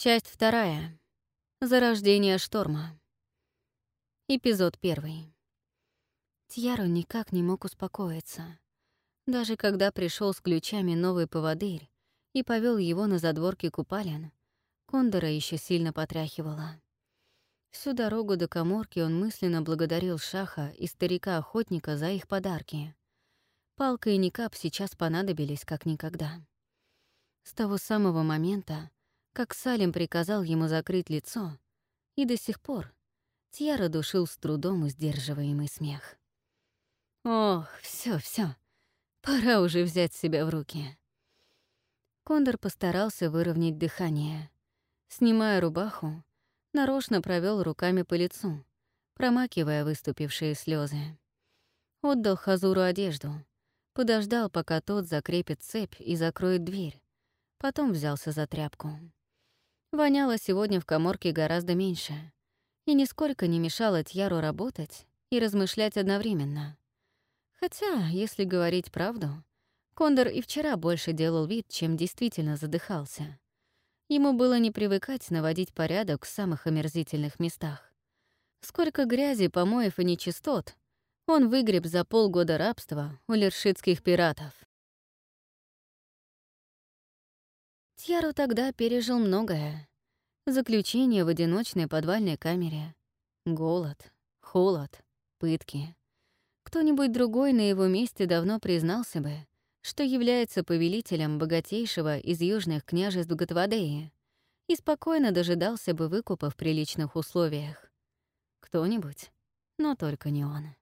Часть вторая. Зарождение шторма. Эпизод первый. Тьяро никак не мог успокоиться. Даже когда пришел с ключами новый поводырь и повел его на задворки купалин, Кондора еще сильно потряхивала. Всю дорогу до коморки он мысленно благодарил Шаха и старика-охотника за их подарки. Палка и Никап сейчас понадобились как никогда. С того самого момента, как Салим приказал ему закрыть лицо, и до сих пор Тьяра душил с трудом сдерживаемый смех. «Ох, все, все, пора уже взять себя в руки». Кондор постарался выровнять дыхание. Снимая рубаху, нарочно провел руками по лицу, промакивая выступившие слезы. Отдал Хазуру одежду, подождал, пока тот закрепит цепь и закроет дверь, потом взялся за тряпку. Воняло сегодня в коморке гораздо меньше, и нисколько не мешало Тьяру работать и размышлять одновременно. Хотя, если говорить правду, Кондор и вчера больше делал вид, чем действительно задыхался. Ему было не привыкать наводить порядок в самых омерзительных местах. Сколько грязи, помоев и нечистот он выгреб за полгода рабства у лершитских пиратов. Тьяру тогда пережил многое. Заключение в одиночной подвальной камере, голод, холод, пытки. Кто-нибудь другой на его месте давно признался бы, что является повелителем богатейшего из южных княжеств Гатвадеи и спокойно дожидался бы выкупа в приличных условиях. Кто-нибудь, но только не он.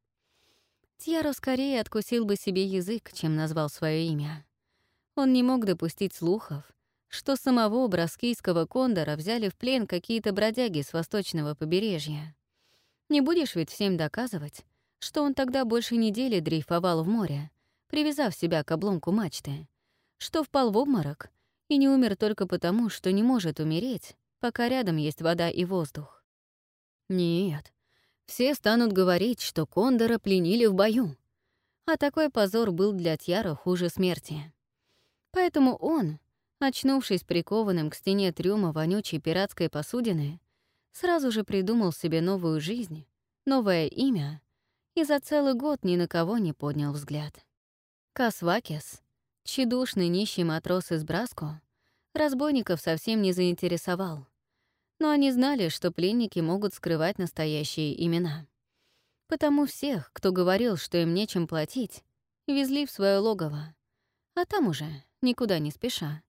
Тьяро скорее откусил бы себе язык, чем назвал свое имя. Он не мог допустить слухов, что самого браскийского кондора взяли в плен какие-то бродяги с восточного побережья. Не будешь ведь всем доказывать, что он тогда больше недели дрейфовал в море, привязав себя к обломку мачты, что впал в обморок и не умер только потому, что не может умереть, пока рядом есть вода и воздух. Нет, все станут говорить, что Кондора пленили в бою. А такой позор был для Тьяра хуже смерти. Поэтому он, очнувшись прикованным к стене трюма вонючей пиратской посудины, сразу же придумал себе новую жизнь, новое имя и за целый год ни на кого не поднял взгляд. Касвакес, тщедушный нищий матрос из Браско, разбойников совсем не заинтересовал. Но они знали, что пленники могут скрывать настоящие имена. Потому всех, кто говорил, что им нечем платить, везли в свое логово. А там уже, никуда не спеша,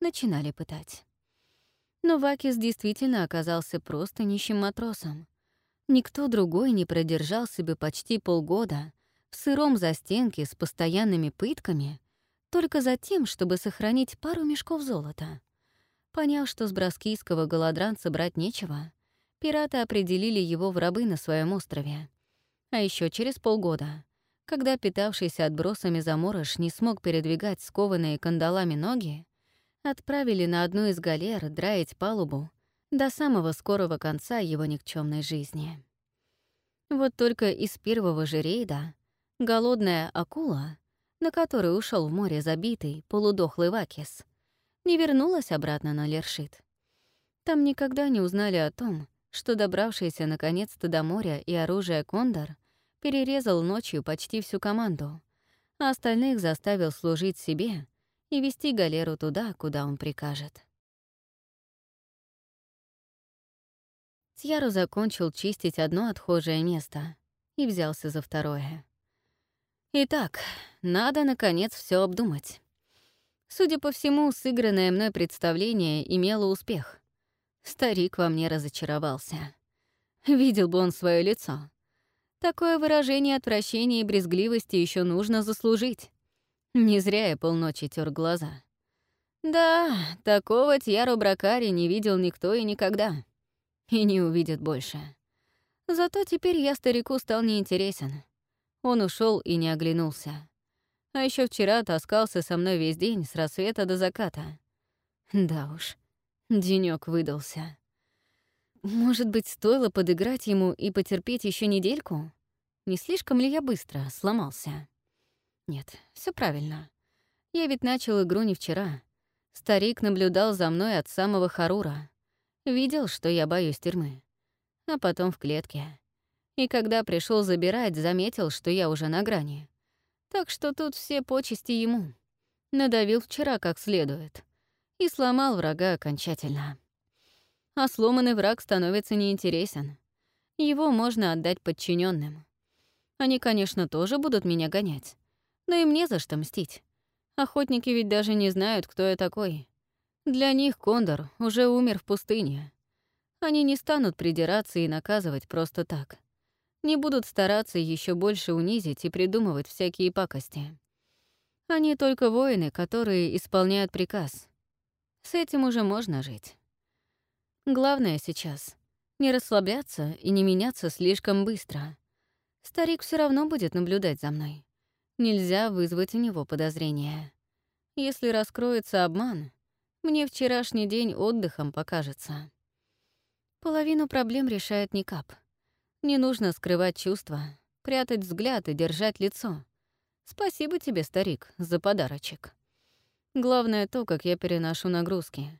начинали пытать. Но Вакис действительно оказался просто нищим матросом. Никто другой не продержался бы почти полгода в сыром застенке с постоянными пытками только за тем, чтобы сохранить пару мешков золота. Поняв, что с броскийского голодранца брать нечего, пираты определили его в рабы на своем острове. А еще через полгода, когда питавшийся отбросами заморож не смог передвигать скованные кандалами ноги, отправили на одну из галер драить палубу до самого скорого конца его никчемной жизни. Вот только из первого же рейда Голодная акула, на которой ушел в море забитый, полудохлый Вакис, не вернулась обратно на Лершит. Там никогда не узнали о том, что добравшийся наконец-то до моря и оружия Кондор перерезал ночью почти всю команду, а остальных заставил служить себе и вести галеру туда, куда он прикажет. Тьяру закончил чистить одно отхожее место и взялся за второе. Итак, надо, наконец, все обдумать. Судя по всему, сыгранное мной представление имело успех. Старик во мне разочаровался. Видел бы он свое лицо. Такое выражение отвращения и брезгливости еще нужно заслужить. Не зря я полночи тер глаза. Да, такого Тьяру Бракари не видел никто и никогда. И не увидит больше. Зато теперь я старику стал неинтересен. Он ушел и не оглянулся. А еще вчера таскался со мной весь день с рассвета до заката. Да уж, денёк выдался. Может быть, стоило подыграть ему и потерпеть еще недельку? Не слишком ли я быстро сломался? Нет, все правильно. Я ведь начал игру не вчера. Старик наблюдал за мной от самого Харура. Видел, что я боюсь тюрьмы. А потом в клетке. И когда пришел забирать, заметил, что я уже на грани. Так что тут все почести ему. Надавил вчера как следует. И сломал врага окончательно. А сломанный враг становится неинтересен. Его можно отдать подчиненным. Они, конечно, тоже будут меня гонять. Но им не за что мстить. Охотники ведь даже не знают, кто я такой. Для них Кондор уже умер в пустыне. Они не станут придираться и наказывать просто так. Не будут стараться еще больше унизить и придумывать всякие пакости. Они только воины, которые исполняют приказ. С этим уже можно жить. Главное сейчас — не расслабляться и не меняться слишком быстро. Старик все равно будет наблюдать за мной. Нельзя вызвать у него подозрения. Если раскроется обман, мне вчерашний день отдыхом покажется. Половину проблем решает Никап. Не нужно скрывать чувства, прятать взгляд и держать лицо. Спасибо тебе, старик, за подарочек. Главное то, как я переношу нагрузки.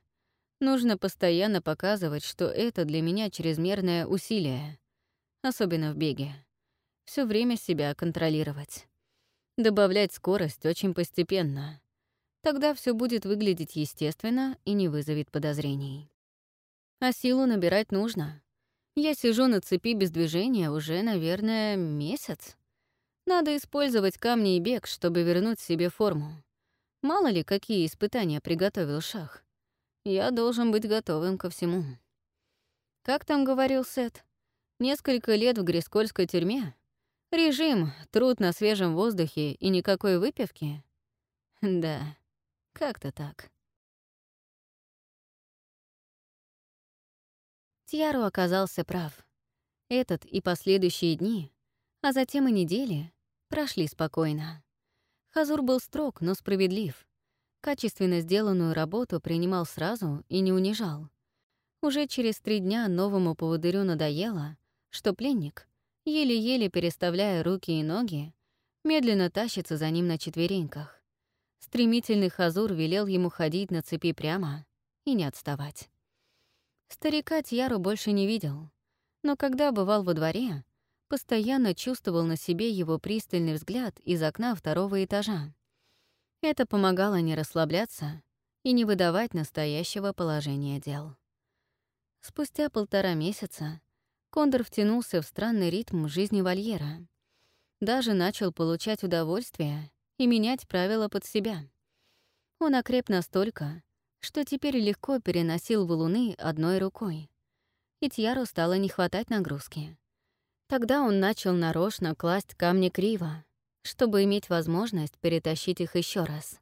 Нужно постоянно показывать, что это для меня чрезмерное усилие, особенно в беге. Все время себя контролировать. Добавлять скорость очень постепенно. Тогда все будет выглядеть естественно и не вызовет подозрений. А силу набирать нужно. Я сижу на цепи без движения уже, наверное, месяц. Надо использовать камни и бег, чтобы вернуть себе форму. Мало ли, какие испытания приготовил Шах. Я должен быть готовым ко всему. Как там говорил Сет? Несколько лет в Грискольской тюрьме? Режим, труд на свежем воздухе и никакой выпивки? Да, как-то так. Тьяру оказался прав. Этот и последующие дни, а затем и недели, прошли спокойно. Хазур был строг, но справедлив. Качественно сделанную работу принимал сразу и не унижал. Уже через три дня новому поводырю надоело, что пленник, еле-еле переставляя руки и ноги, медленно тащится за ним на четвереньках. Стремительный Хазур велел ему ходить на цепи прямо и не отставать. Старика Тьяру больше не видел, но когда бывал во дворе, постоянно чувствовал на себе его пристальный взгляд из окна второго этажа. Это помогало не расслабляться и не выдавать настоящего положения дел. Спустя полтора месяца Кондор втянулся в странный ритм жизни вольера. Даже начал получать удовольствие и менять правила под себя. Он окреп настолько, что теперь легко переносил валуны одной рукой. И Тьяру стало не хватать нагрузки. Тогда он начал нарочно класть камни криво, чтобы иметь возможность перетащить их еще раз.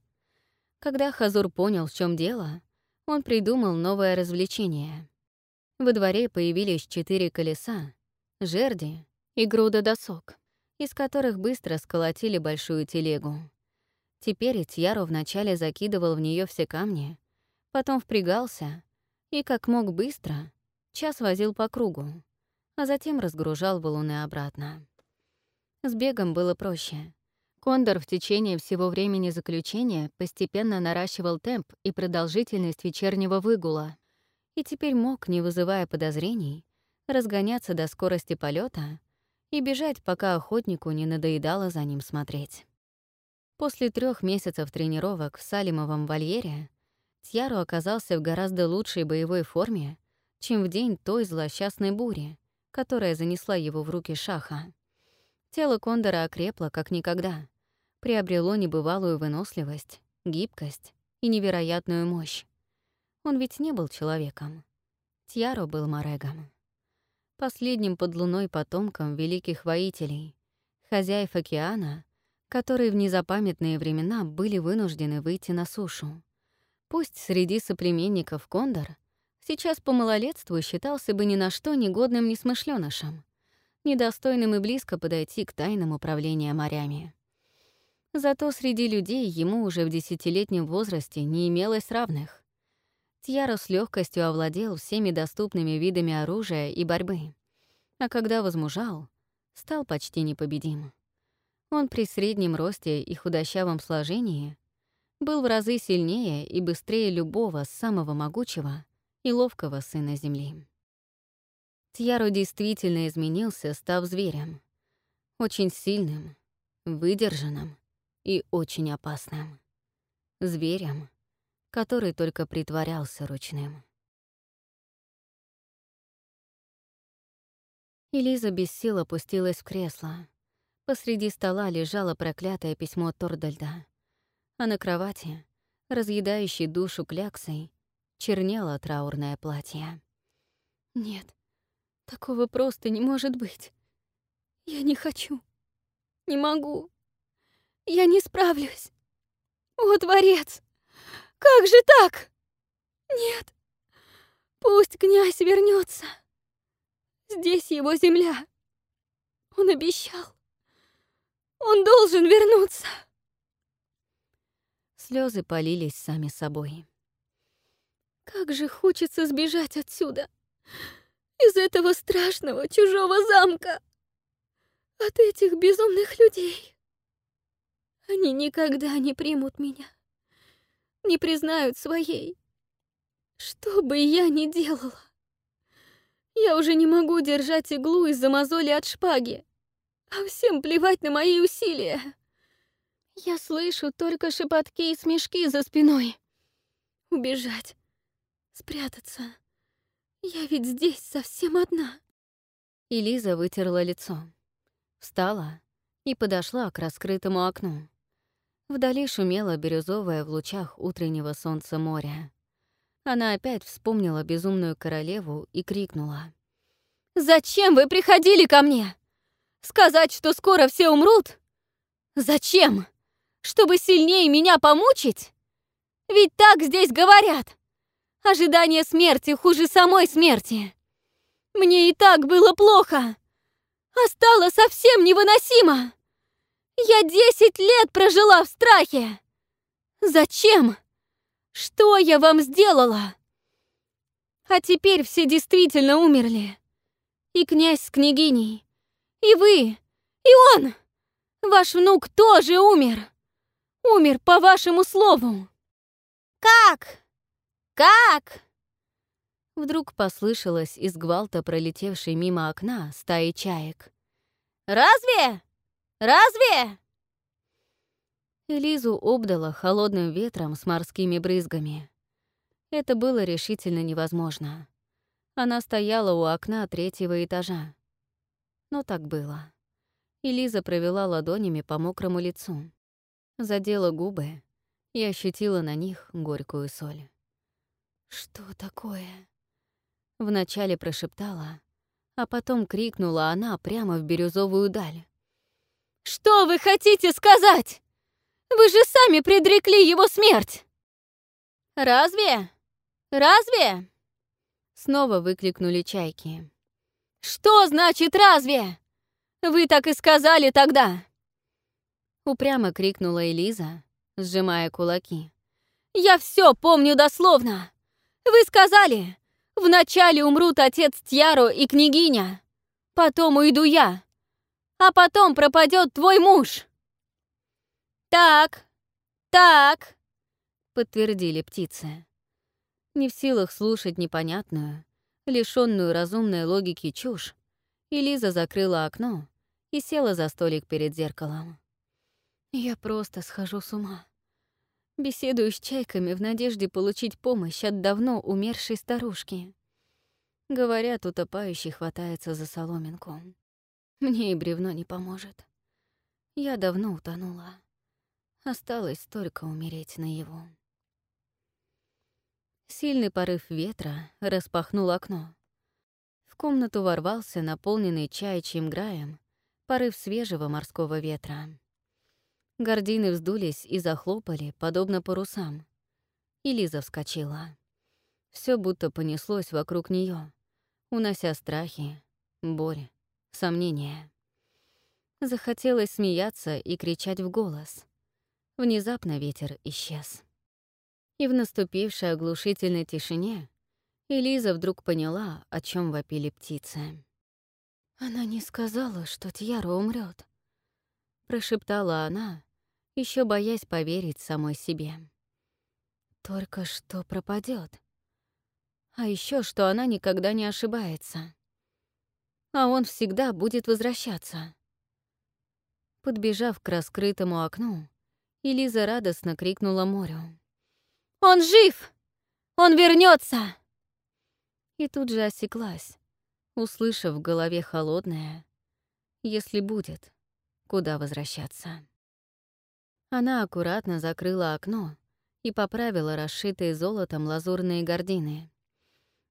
Когда Хазур понял, в чем дело, он придумал новое развлечение. Во дворе появились четыре колеса, жерди и груда досок из которых быстро сколотили большую телегу. Теперь Тьяру вначале закидывал в нее все камни, потом впрягался и, как мог быстро, час возил по кругу, а затем разгружал валуны обратно. С бегом было проще. Кондор в течение всего времени заключения постепенно наращивал темп и продолжительность вечернего выгула и теперь мог, не вызывая подозрений, разгоняться до скорости полета и бежать, пока охотнику не надоедало за ним смотреть. После трех месяцев тренировок в Салимовом вольере Тьяру оказался в гораздо лучшей боевой форме, чем в день той злосчастной бури, которая занесла его в руки Шаха. Тело Кондора окрепло как никогда, приобрело небывалую выносливость, гибкость и невероятную мощь. Он ведь не был человеком. Тьяро был Морегом последним под луной потомком великих воителей, хозяев океана, которые в незапамятные времена были вынуждены выйти на сушу. Пусть среди соплеменников Кондор сейчас по малолетству считался бы ни на что негодным несмышленышем, недостойным и близко подойти к тайнам управления морями. Зато среди людей ему уже в десятилетнем возрасте не имелось равных. Тьяро с легкостью овладел всеми доступными видами оружия и борьбы. А когда возмужал, стал почти непобедим. Он при среднем росте и худощавом сложении был в разы сильнее и быстрее любого самого могучего и ловкого сына Земли. Тьяро действительно изменился, став зверем. Очень сильным, выдержанным и очень опасным. Зверем, который только притворялся ручным. Элиза без сил опустилась в кресло. Посреди стола лежало проклятое письмо Тордальда, а на кровати, разъедающей душу кляксой, чернело траурное платье. «Нет, такого просто не может быть. Я не хочу. Не могу. Я не справлюсь. О, Творец! Как же так? Нет. Пусть князь вернется. Здесь его земля. Он обещал. Он должен вернуться. Слезы полились сами собой. Как же хочется сбежать отсюда, из этого страшного чужого замка, от этих безумных людей. Они никогда не примут меня, не признают своей. Что бы я ни делала, я уже не могу держать иглу из-за мозоли от шпаги, а всем плевать на мои усилия. Я слышу только шепотки и смешки за спиной. Убежать, спрятаться. Я ведь здесь совсем одна. И Лиза вытерла лицо, встала и подошла к раскрытому окну. Вдали шумело бирюзовое в лучах утреннего солнца море. Она опять вспомнила безумную королеву и крикнула. «Зачем вы приходили ко мне? Сказать, что скоро все умрут? Зачем? Чтобы сильнее меня помучить? Ведь так здесь говорят. Ожидание смерти хуже самой смерти. Мне и так было плохо, а стало совсем невыносимо. Я десять лет прожила в страхе. Зачем? Что я вам сделала? А теперь все действительно умерли. И князь с княгиней. И вы. И он. Ваш внук тоже умер. Умер по вашему слову. Как? Как? Вдруг послышалось из гвалта, пролетевшей мимо окна, стаи чаек. «Разве? Разве?» Элизу обдало холодным ветром с морскими брызгами. Это было решительно невозможно. Она стояла у окна третьего этажа. Но так было. Элиза провела ладонями по мокрому лицу, задела губы и ощутила на них горькую соль. «Что такое?» Вначале прошептала, а потом крикнула она прямо в бирюзовую даль. «Что вы хотите сказать?» Вы же сами предрекли его смерть!» «Разве? Разве?» Снова выкликнули чайки. «Что значит «разве»? Вы так и сказали тогда!» Упрямо крикнула Элиза, сжимая кулаки. «Я все помню дословно! Вы сказали, вначале умрут отец Тьяро и княгиня, потом уйду я, а потом пропадет твой муж!» «Так, так», — подтвердили птицы. Не в силах слушать непонятную, лишенную разумной логики чушь, Элиза закрыла окно и села за столик перед зеркалом. «Я просто схожу с ума. Беседую с чайками в надежде получить помощь от давно умершей старушки. Говорят, утопающий хватается за соломинку. Мне и бревно не поможет. Я давно утонула. Осталось только умереть на его. Сильный порыв ветра распахнул окно. В комнату ворвался наполненный чаячьим граем порыв свежего морского ветра. Гордины вздулись и захлопали, подобно парусам. И Лиза вскочила. Все будто понеслось вокруг нее, унося страхи, боль, сомнения. Захотелось смеяться и кричать в голос. Внезапно ветер исчез. И в наступившей оглушительной тишине Элиза вдруг поняла, о чем вопили птицы. «Она не сказала, что Тьяра умрет, прошептала она, еще боясь поверить самой себе. «Только что пропадет. А еще, что она никогда не ошибается. А он всегда будет возвращаться. Подбежав к раскрытому окну, Элиза радостно крикнула морю. «Он жив! Он вернется! И тут же осеклась, услышав в голове холодное «Если будет, куда возвращаться?» Она аккуратно закрыла окно и поправила расшитые золотом лазурные гардины.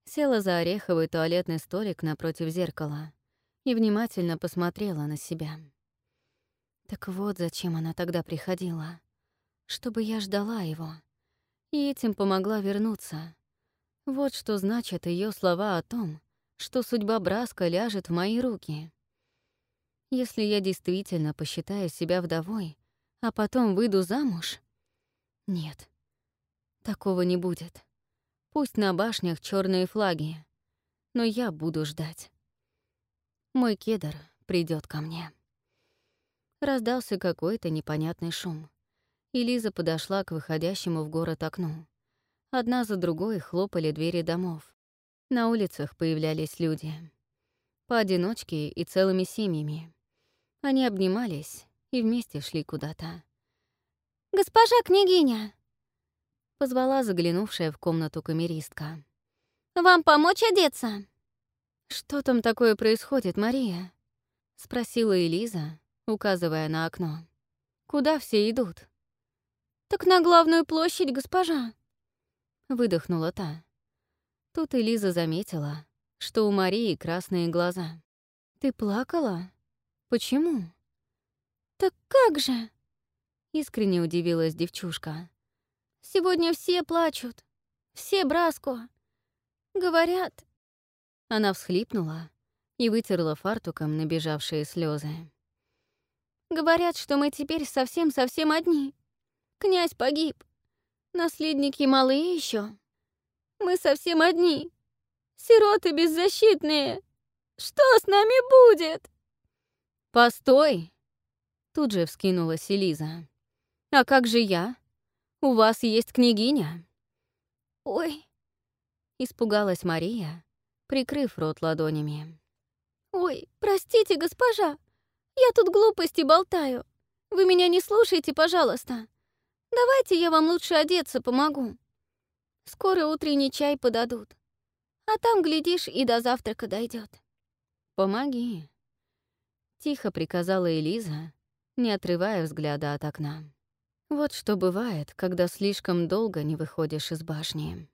Села за ореховый туалетный столик напротив зеркала и внимательно посмотрела на себя. Так вот зачем она тогда приходила. Чтобы я ждала его. И этим помогла вернуться. Вот что значат ее слова о том, что судьба Браска ляжет в мои руки. Если я действительно посчитаю себя вдовой, а потом выйду замуж? Нет, такого не будет. Пусть на башнях черные флаги, но я буду ждать. Мой кедр придет ко мне. Раздался какой-то непонятный шум, и Лиза подошла к выходящему в город окну. Одна за другой хлопали двери домов. На улицах появлялись люди. Поодиночке и целыми семьями. Они обнимались и вместе шли куда-то. «Госпожа княгиня!» — позвала заглянувшая в комнату камеристка. «Вам помочь одеться?» «Что там такое происходит, Мария?» — спросила Элиза, указывая на окно. «Куда все идут?» «Так на главную площадь, госпожа!» Выдохнула та. Тут Элиза заметила, что у Марии красные глаза. «Ты плакала? Почему?» «Так как же?» Искренне удивилась девчушка. «Сегодня все плачут. Все Браско. Говорят...» Она всхлипнула и вытерла фартуком набежавшие слезы. «Говорят, что мы теперь совсем-совсем одни. Князь погиб. Наследники малые еще. Мы совсем одни. Сироты беззащитные. Что с нами будет? Постой! Тут же вскинулась Элиза. А как же я? У вас есть княгиня? Ой! Испугалась Мария, прикрыв рот ладонями. «Ой, простите, госпожа, я тут глупости болтаю. Вы меня не слушайте, пожалуйста. Давайте я вам лучше одеться помогу. Скоро утренний чай подадут. А там, глядишь, и до завтрака дойдет. «Помоги», — тихо приказала Элиза, не отрывая взгляда от окна. Вот что бывает, когда слишком долго не выходишь из башни.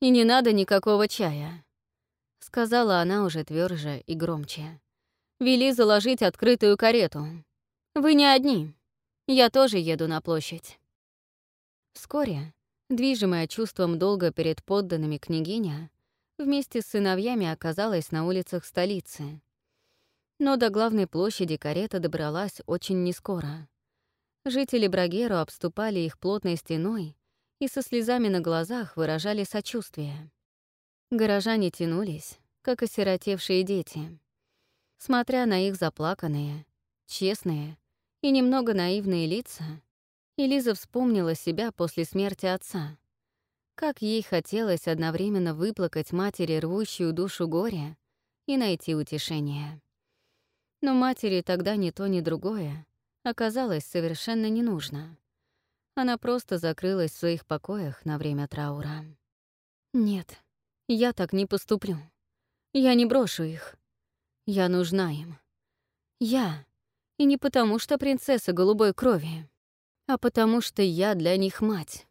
«И не надо никакого чая», — сказала она уже тверже и громче. «Вели заложить открытую карету. Вы не одни. Я тоже еду на площадь». Вскоре, движимая чувством долга перед подданными княгиня, вместе с сыновьями оказалась на улицах столицы. Но до главной площади карета добралась очень нескоро. Жители Брагеру обступали их плотной стеной и со слезами на глазах выражали сочувствие. Горожане тянулись, как осиротевшие дети. Смотря на их заплаканные, честные и немного наивные лица, и Лиза вспомнила себя после смерти отца. Как ей хотелось одновременно выплакать матери рвущую душу горя и найти утешение. Но матери тогда ни то, ни другое оказалось совершенно не нужно. Она просто закрылась в своих покоях на время траура. «Нет, я так не поступлю. Я не брошу их. Я нужна им. Я. И не потому, что принцесса голубой крови а потому что я для них мать.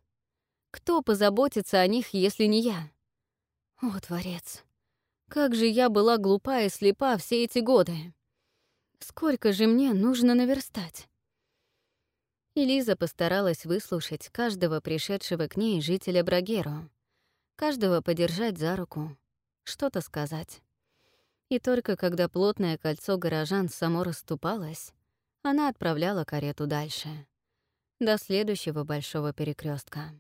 Кто позаботится о них, если не я? О, Творец, как же я была глупа и слепа все эти годы. Сколько же мне нужно наверстать? Элиза постаралась выслушать каждого пришедшего к ней жителя Брагеру, каждого подержать за руку, что-то сказать. И только когда плотное кольцо горожан само расступалось, она отправляла карету дальше до следующего большого перекрестка.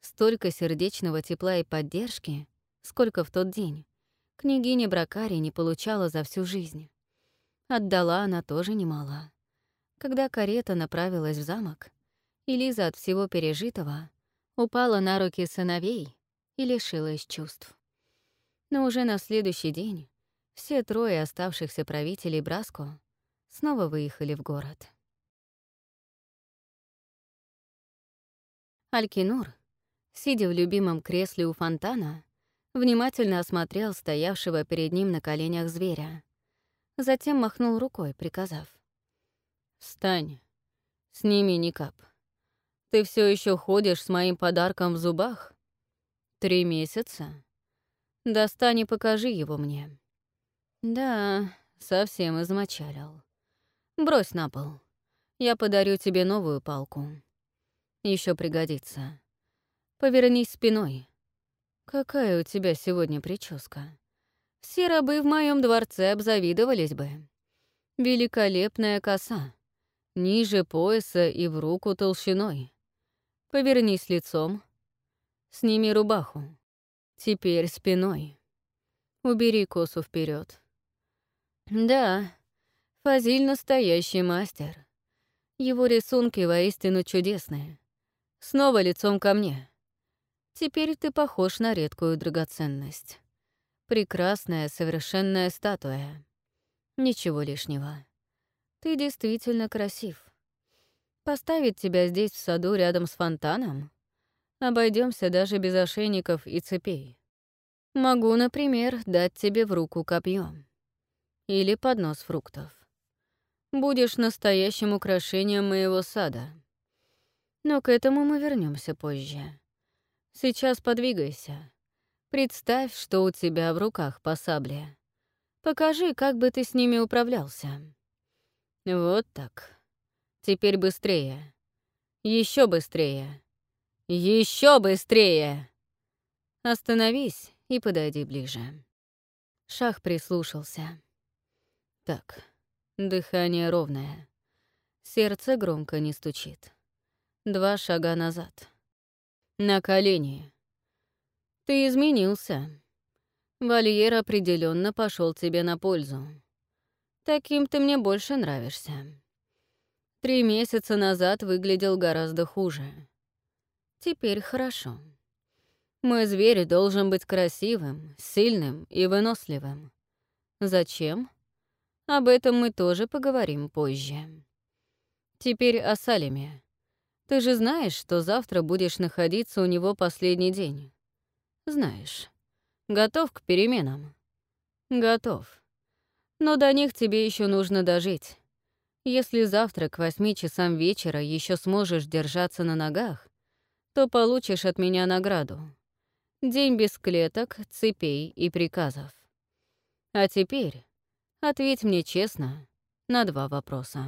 Столько сердечного тепла и поддержки, сколько в тот день, княгиня Бракари не получала за всю жизнь. Отдала она тоже немало. Когда карета направилась в замок, Элиза от всего пережитого упала на руки сыновей и лишилась чувств. Но уже на следующий день все трое оставшихся правителей Браско снова выехали в город. Алькинур, сидя в любимом кресле у фонтана, внимательно осмотрел стоявшего перед ним на коленях зверя. Затем махнул рукой, приказав. «Встань, сними никап. Ты все еще ходишь с моим подарком в зубах? Три месяца? Достань и покажи его мне». «Да, совсем измочалил. Брось на пол. Я подарю тебе новую палку. Еще пригодится. Повернись спиной. Какая у тебя сегодня прическа? Все рабы в моем дворце обзавидовались бы. Великолепная коса. Ниже пояса и в руку толщиной. Повернись лицом. Сними рубаху. Теперь спиной. Убери косу вперед. Да, Фазиль — настоящий мастер. Его рисунки воистину чудесные. Снова лицом ко мне. Теперь ты похож на редкую драгоценность. Прекрасная, совершенная статуя. Ничего лишнего. Ты действительно красив. Поставить тебя здесь, в саду, рядом с фонтаном? Обойдемся даже без ошейников и цепей. Могу, например, дать тебе в руку копье или поднос фруктов. Будешь настоящим украшением моего сада. Но к этому мы вернемся позже. Сейчас подвигайся. Представь, что у тебя в руках по сабле. Покажи, как бы ты с ними управлялся. Вот так. Теперь быстрее. Еще быстрее. Еще быстрее. Остановись и подойди ближе. Шах прислушался. Так, дыхание ровное. Сердце громко не стучит. Два шага назад. На колени. Ты изменился. Вольер определенно пошел тебе на пользу. Таким ты мне больше нравишься. Три месяца назад выглядел гораздо хуже. Теперь хорошо. Мой зверь должен быть красивым, сильным и выносливым. Зачем? Об этом мы тоже поговорим позже. Теперь о Салиме. Ты же знаешь, что завтра будешь находиться у него последний день. Знаешь. Готов к переменам? Готов. Но до них тебе еще нужно дожить. Если завтра к восьми часам вечера еще сможешь держаться на ногах, то получишь от меня награду. День без клеток, цепей и приказов. А теперь Ответь мне честно на два вопроса.